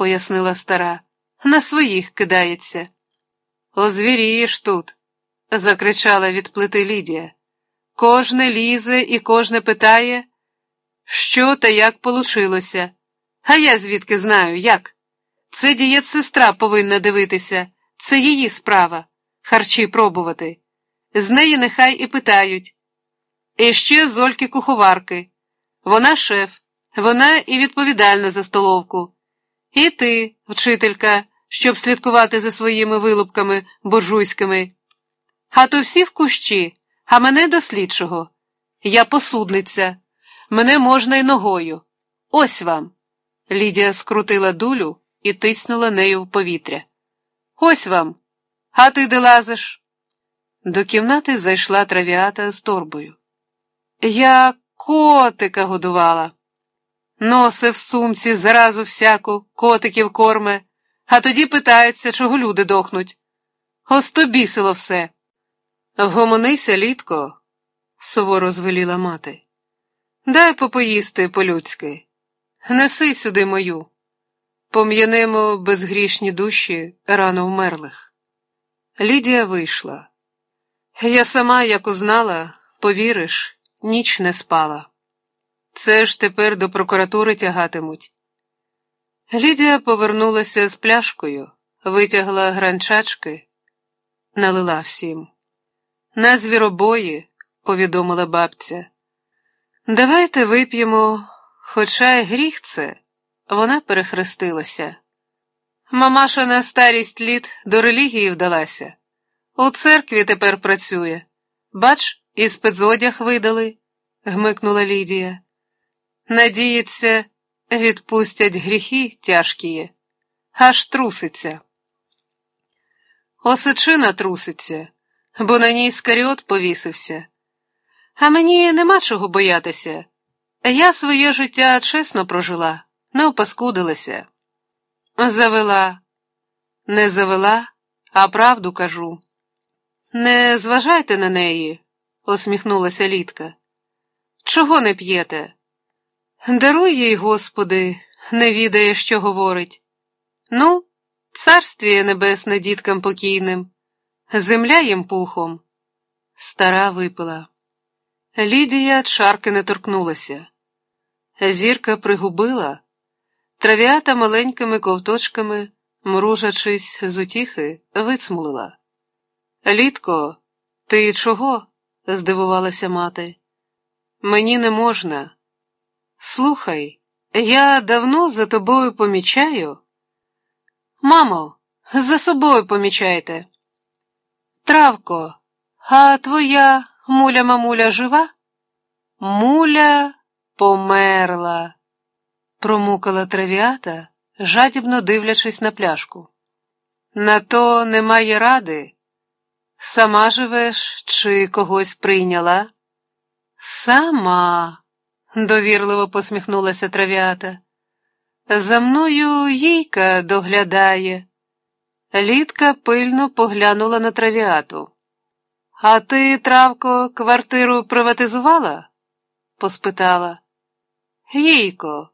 пояснила стара, на своїх кидається. Озвірієш тут, закричала від плити Лідія. Кожне лізе і кожне питає, що та як получилося. А я звідки знаю, як? Це дієтсестра повинна дивитися, це її справа, харчі пробувати. З неї нехай і питають. І ще зольки куховарки. Вона шеф, вона і відповідальна за столовку. І ти, вчителька, щоб слідкувати за своїми вилупками буржуйськими. А то всі в кущі, а мене до слідчого. Я посудниця, мене можна й ногою. Ось вам. Лідія скрутила дулю і тиснула нею в повітря. Ось вам. А ти де лазиш? До кімнати зайшла травіата з торбою. Я котика годувала. Носи в сумці зразу всяку, котиків корме, а тоді питається, чого люди дохнуть. Остобісило все. Вгомонися, літко, суворо звеліла мати. Дай попоїсти по-людськи. Неси сюди мою. Пом'янемо безгрішні душі рано вмерлих. Лідія вийшла. Я сама, як узнала, повіриш, ніч не спала. Це ж тепер до прокуратури тягатимуть. Лідія повернулася з пляшкою, витягла гранчачки, налила всім. На звіробої, повідомила бабця. Давайте вип'ємо, хоча й гріх це, вона перехрестилася. Мамаша на старість літ до релігії вдалася. У церкві тепер працює. Бач, і спецодяг видали, гмикнула Лідія. Надіється, відпустять гріхи тяжкі, аж труситься. Осичина труситься, бо на ній скаріот повісився. А мені нема чого боятися. Я своє життя чесно прожила, не опаскудилася. Завела, не завела, а правду кажу. Не зважайте на неї, усміхнулася Літка. Чого не п'єте? Даруй їй, Господи, не відає, що говорить. Ну, царствіє небесне діткам покійним, земля їм пухом. Стара випила. Лідія чарки не торкнулася. Зірка пригубила, трав'ята маленькими ковточками, мружачись з утіхи, вицмулила. Літко, ти чого? здивувалася мати. Мені не можна. Слухай, я давно за тобою помічаю. Мамо, за собою помічайте. Травко, а твоя муля мамуля жива? Муля померла, промукала травіата, жадібно дивлячись на пляшку. На то немає ради. Сама живеш чи когось прийняла? Сама, довірливо посміхнулася трав'ята. За мною їйка доглядає. Літка пильно поглянула на травіату. А ти, травко, квартиру приватизувала? поспитала. Їйко,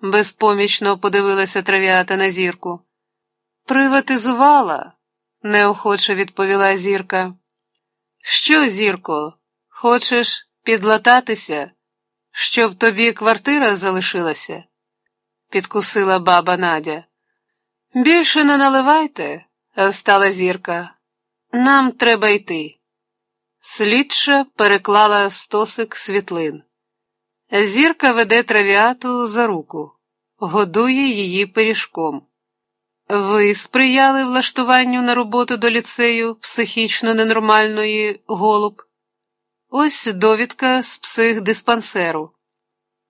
безпомічно подивилася трав'ята на зірку. Приватизувала, неохоче відповіла зірка. Що, зірко, хочеш підлататися, щоб тобі квартира залишилася? підкусила баба Надя. Більше не наливайте, стала зірка. Нам треба йти. Слідча переклала стосик світлин. Зірка веде травіату за руку, годує її пиріжком. Ви сприяли влаштуванню на роботу до ліцею психічно ненормальної голуб? Ось довідка з психдиспансеру.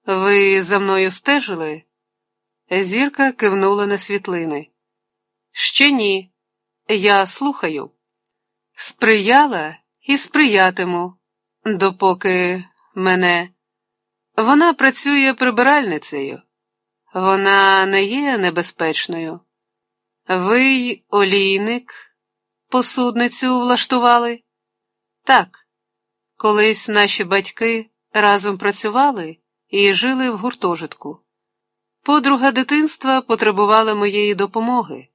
Ви за мною стежили? Зірка кивнула на світлини. Ще ні. Я слухаю. Сприяла і сприятиму, допоки мене. Вона працює прибиральницею. Вона не є небезпечною. Ви олійник, посудницю влаштували? Так, колись наші батьки разом працювали і жили в гуртожитку. Подруга дитинства потребувала моєї допомоги.